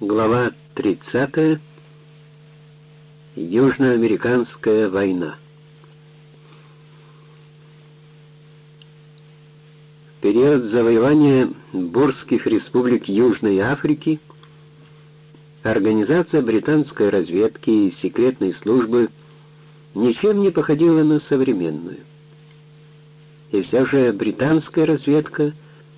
Глава 30. Южноамериканская война. В период завоевания бурских республик Южной Африки организация британской разведки и секретной службы ничем не походила на современную. И все же британская разведка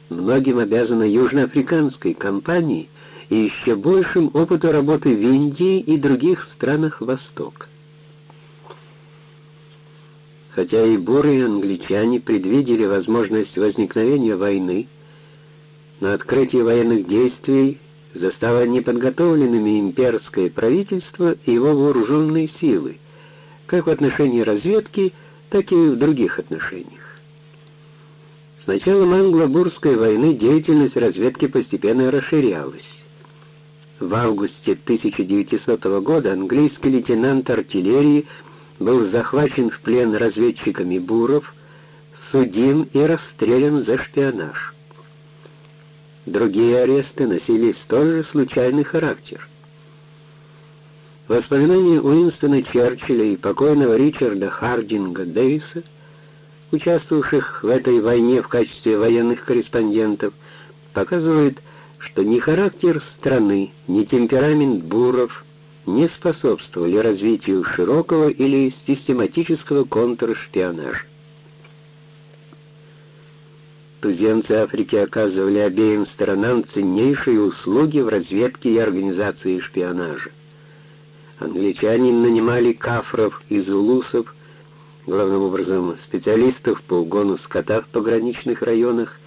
многим обязана южноафриканской компании, и еще большим опыту работы в Индии и других странах Востока. Хотя и бурые англичане предвидели возможность возникновения войны, но открытие военных действий застало неподготовленными имперское правительство и его вооруженные силы, как в отношении разведки, так и в других отношениях. С началом англо-бурской войны деятельность разведки постепенно расширялась. В августе 1900 года английский лейтенант артиллерии был захвачен в плен разведчиками буров, судим и расстрелян за шпионаж. Другие аресты носили столь же случайный характер. Воспоминания Уинстона Черчилля и покойного Ричарда Хардинга Дэвиса, участвовавших в этой войне в качестве военных корреспондентов, показывают, что ни характер страны, ни темперамент буров не способствовали развитию широкого или систематического контршпионажа. Туземцы Африки оказывали обеим сторонам ценнейшие услуги в разведке и организации шпионажа. Англичане нанимали кафров и зулусов, главным образом специалистов по угону скота в пограничных районах,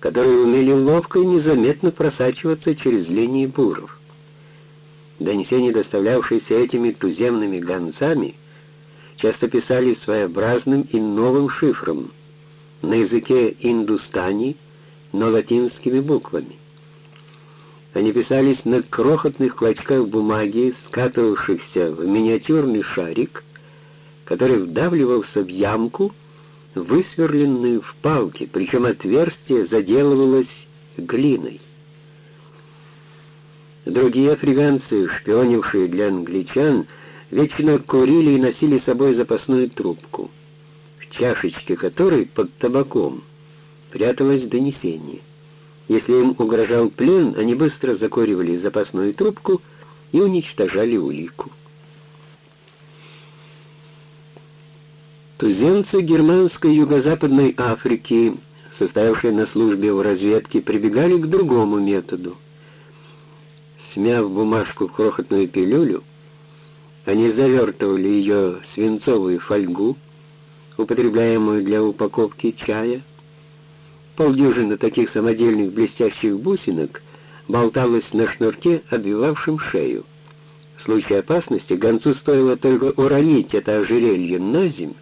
которые умели ловко и незаметно просачиваться через линии буров. Донесения, доставлявшиеся этими туземными гонцами, часто писали своеобразным и новым шифром на языке индустани, но латинскими буквами. Они писались на крохотных клочках бумаги, скатывавшихся в миниатюрный шарик, который вдавливался в ямку, высверленную в палке, причем отверстие заделывалось глиной. Другие африканцы, шпионившие для англичан, вечно курили и носили с собой запасную трубку, в чашечке которой под табаком пряталось донесение. Если им угрожал плен, они быстро закуривали запасную трубку и уничтожали улику. Туземцы германской юго-западной Африки, состоявшие на службе в разведке, прибегали к другому методу. Смяв бумажку в крохотную пилюлю, они завертывали ее в свинцовую фольгу, употребляемую для упаковки чая. Полдюжины таких самодельных блестящих бусинок болталось на шнурке, обвивавшем шею. В случае опасности гонцу стоило только уронить это ожерелье на землю,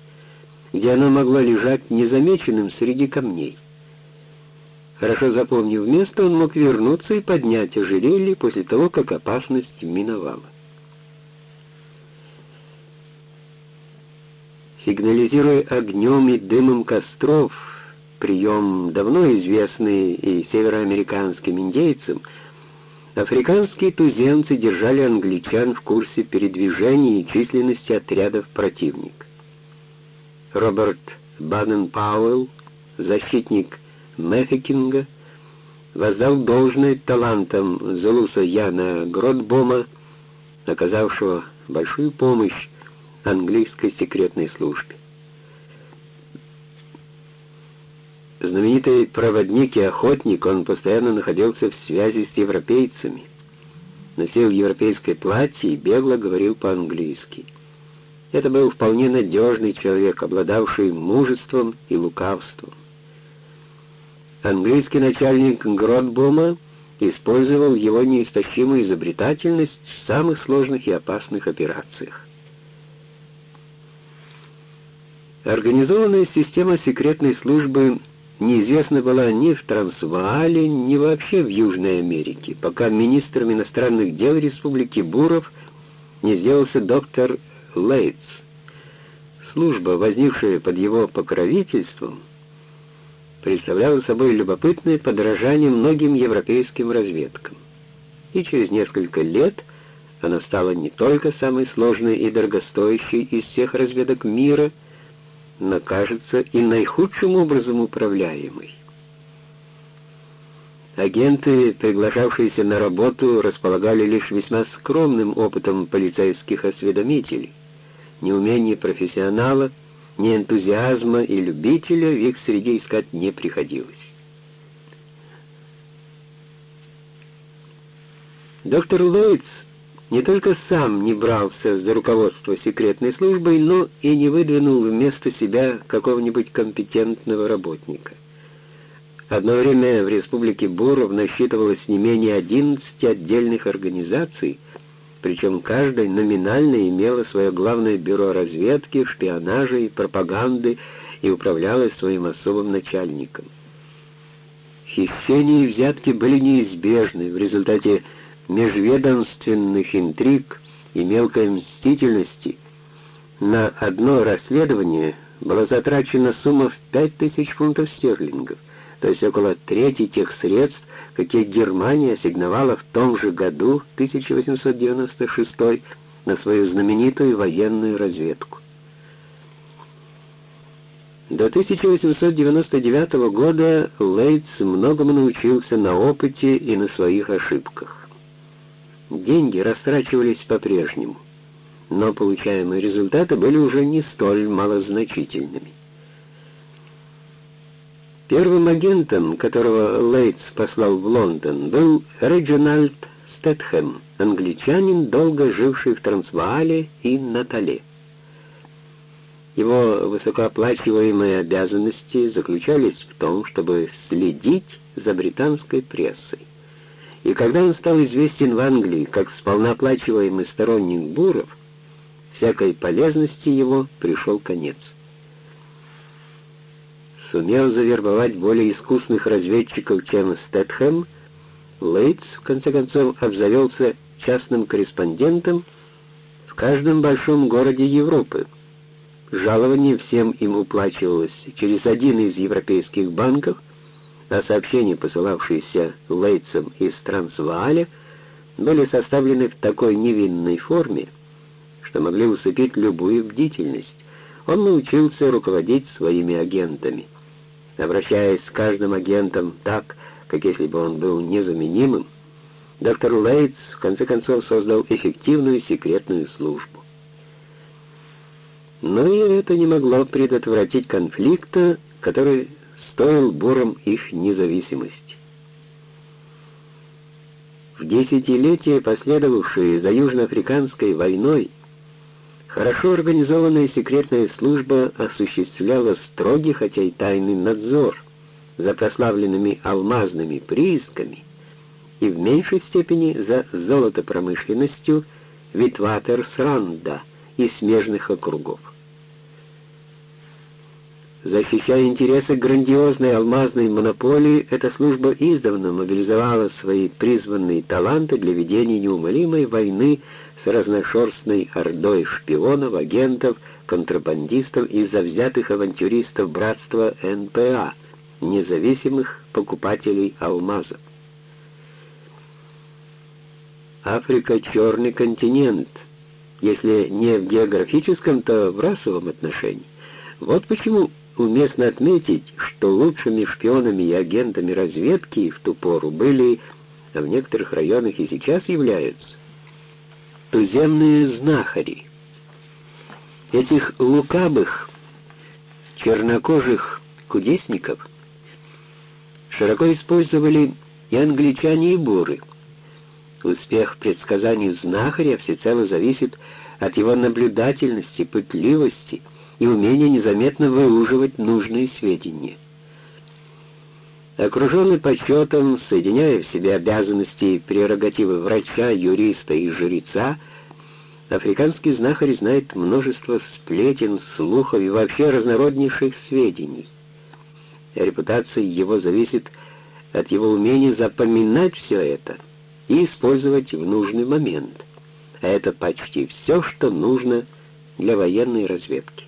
где оно могло лежать незамеченным среди камней. Хорошо запомнив место, он мог вернуться и поднять ожерелье после того, как опасность миновала. Сигнализируя огнем и дымом костров, прием давно известный и североамериканским индейцам, африканские туземцы держали англичан в курсе передвижения и численности отрядов противника. Роберт Баден-Пауэлл, защитник Мефикинга, воздал должное талантам Зулуса Яна Гротбома, оказавшего большую помощь английской секретной службе. Знаменитый проводник и охотник, он постоянно находился в связи с европейцами, носил европейское платье и бегло говорил по-английски. Это был вполне надежный человек, обладавший мужеством и лукавством. Английский начальник Гротбома использовал его неистощимую изобретательность в самых сложных и опасных операциях. Организованная система секретной службы неизвестна была ни в Трансваале, ни вообще в Южной Америке, пока министром иностранных дел Республики Буров не сделался доктор Лейтс. Служба, возникшая под его покровительством, представляла собой любопытное подражание многим европейским разведкам. и через несколько лет она стала не только самой сложной и дорогостоящей из всех разведок мира, но, кажется, и наихудшим образом управляемой. Агенты, приглашавшиеся на работу, располагали лишь весьма скромным опытом полицейских осведомителей. Ни умения профессионала, ни энтузиазма и любителя в их среде искать не приходилось. Доктор Лойтс не только сам не брался за руководство секретной службой, но и не выдвинул вместо себя какого-нибудь компетентного работника. Одно время в республике Буров насчитывалось не менее 11 отдельных организаций, причем каждая номинально имела свое главное бюро разведки, шпионажа и пропаганды и управлялась своим особым начальником. Хищения и взятки были неизбежны в результате межведомственных интриг и мелкой мстительности. На одно расследование была затрачена сумма в 5000 фунтов стерлингов, то есть около трети тех средств, какие Германия ассигновала в том же году, 1896, на свою знаменитую военную разведку. До 1899 года Лейтс многому научился на опыте и на своих ошибках. Деньги растрачивались по-прежнему, но получаемые результаты были уже не столь малозначительными. Первым агентом, которого Лейтс послал в Лондон, был Реджинальд Стэтхэм, англичанин, долго живший в Трансваале и Натале. Его высокооплачиваемые обязанности заключались в том, чтобы следить за британской прессой. И когда он стал известен в Англии как сполнооплачиваемый сторонник буров, всякой полезности его пришел конец сумел завербовать более искусных разведчиков, чем Стэтхэм, Лейтс, в конце концов, обзавелся частным корреспондентом в каждом большом городе Европы. Жалование всем им уплачивалось через один из европейских банков, а сообщения, посылавшиеся Лейтсом из Трансвааля, были составлены в такой невинной форме, что могли усыпить любую бдительность. Он научился руководить своими агентами обращаясь с каждым агентом так, как если бы он был незаменимым, доктор Лейтс в конце концов создал эффективную секретную службу. Но и это не могло предотвратить конфликта, который стоил бурам их независимости. В десятилетия, последовавшие за Южноафриканской войной, Хорошо организованная секретная служба осуществляла строгий, хотя и тайный надзор за прославленными алмазными приисками и в меньшей степени за золотопромышленностью Витватерсранда и смежных округов. Защищая интересы грандиозной алмазной монополии, эта служба издавна мобилизовала свои призванные таланты для ведения неумолимой войны разношерстной ордой шпионов, агентов, контрабандистов и завзятых авантюристов братства НПА, независимых покупателей алмазов. Африка — черный континент, если не в географическом, то в расовом отношении. Вот почему уместно отметить, что лучшими шпионами и агентами разведки в ту пору были, а в некоторых районах и сейчас являются, туземные знахари. Этих лукавых, чернокожих кудесников широко использовали и англичане, и буры. Успех предсказаний знахаря всецело зависит от его наблюдательности, пытливости и умения незаметно выуживать нужные сведения. Окруженный почетом, соединяя в себе обязанности и прерогативы врача, юриста и жреца, африканский знахарь знает множество сплетен, слухов и вообще разнороднейших сведений. Репутация его зависит от его умения запоминать все это и использовать в нужный момент. А это почти все, что нужно для военной разведки.